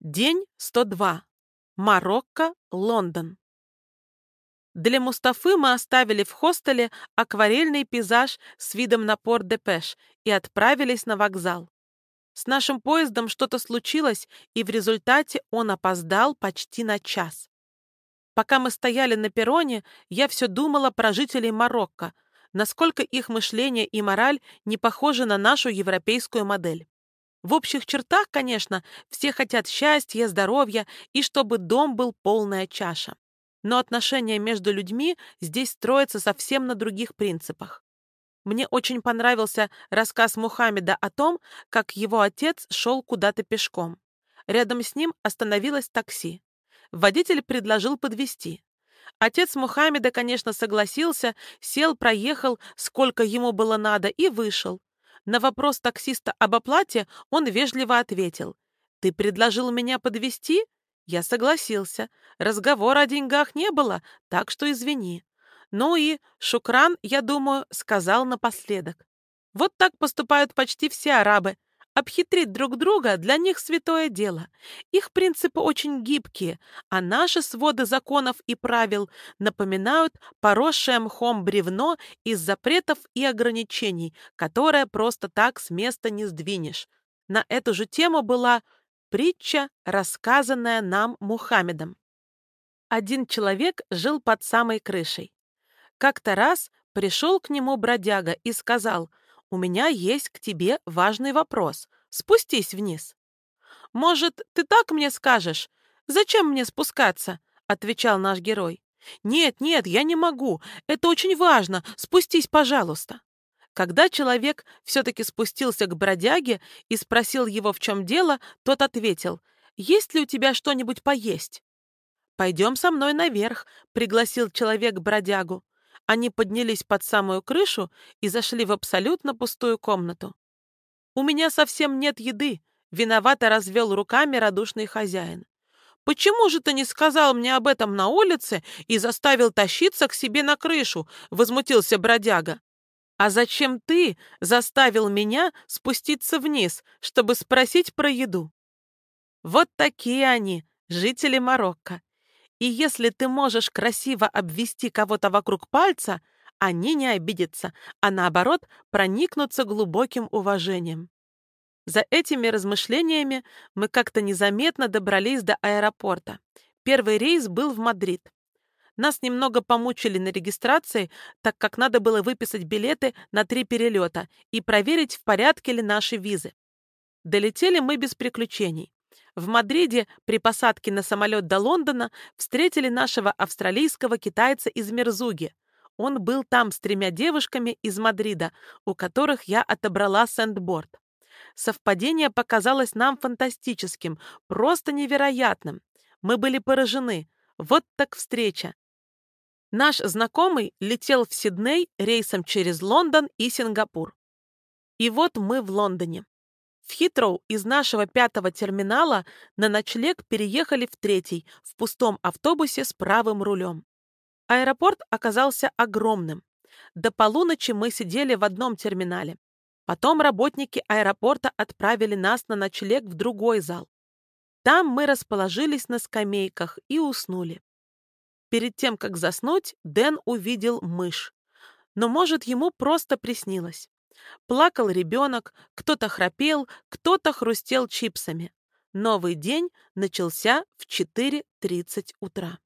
День 102. Марокко, Лондон. Для Мустафы мы оставили в хостеле акварельный пейзаж с видом на порт Депеш и отправились на вокзал. С нашим поездом что-то случилось, и в результате он опоздал почти на час. Пока мы стояли на перроне, я все думала про жителей Марокко, насколько их мышление и мораль не похожи на нашу европейскую модель. В общих чертах, конечно, все хотят счастья, здоровья и чтобы дом был полная чаша. Но отношения между людьми здесь строятся совсем на других принципах. Мне очень понравился рассказ Мухаммеда о том, как его отец шел куда-то пешком. Рядом с ним остановилось такси. Водитель предложил подвезти. Отец Мухаммеда, конечно, согласился, сел, проехал, сколько ему было надо, и вышел. На вопрос таксиста об оплате он вежливо ответил. «Ты предложил меня подвести? Я согласился. Разговора о деньгах не было, так что извини. Ну и Шукран, я думаю, сказал напоследок. Вот так поступают почти все арабы. Обхитрить друг друга для них святое дело. Их принципы очень гибкие, а наши своды законов и правил напоминают поросшее мхом бревно из запретов и ограничений, которое просто так с места не сдвинешь. На эту же тему была притча, рассказанная нам Мухаммедом. Один человек жил под самой крышей. Как-то раз пришел к нему бродяга и сказал — у меня есть к тебе важный вопрос. Спустись вниз». «Может, ты так мне скажешь? Зачем мне спускаться?» — отвечал наш герой. «Нет, нет, я не могу. Это очень важно. Спустись, пожалуйста». Когда человек все-таки спустился к бродяге и спросил его, в чем дело, тот ответил, «Есть ли у тебя что-нибудь поесть?» «Пойдем со мной наверх», — пригласил человек бродягу. Они поднялись под самую крышу и зашли в абсолютно пустую комнату. «У меня совсем нет еды», — виновато развел руками радушный хозяин. «Почему же ты не сказал мне об этом на улице и заставил тащиться к себе на крышу?» — возмутился бродяга. «А зачем ты заставил меня спуститься вниз, чтобы спросить про еду?» Вот такие они, жители Марокко. И если ты можешь красиво обвести кого-то вокруг пальца, они не обидятся, а наоборот проникнутся глубоким уважением. За этими размышлениями мы как-то незаметно добрались до аэропорта. Первый рейс был в Мадрид. Нас немного помучили на регистрации, так как надо было выписать билеты на три перелета и проверить, в порядке ли наши визы. Долетели мы без приключений. В Мадриде при посадке на самолет до Лондона встретили нашего австралийского китайца из Мерзуги. Он был там с тремя девушками из Мадрида, у которых я отобрала сэндборд. Совпадение показалось нам фантастическим, просто невероятным. Мы были поражены. Вот так встреча. Наш знакомый летел в Сидней рейсом через Лондон и Сингапур. И вот мы в Лондоне. В Хитроу из нашего пятого терминала на ночлег переехали в третий, в пустом автобусе с правым рулем. Аэропорт оказался огромным. До полуночи мы сидели в одном терминале. Потом работники аэропорта отправили нас на ночлег в другой зал. Там мы расположились на скамейках и уснули. Перед тем, как заснуть, Дэн увидел мышь. Но, может, ему просто приснилось. Плакал ребенок, кто-то храпел, кто-то хрустел чипсами. Новый день начался в 4.30 утра.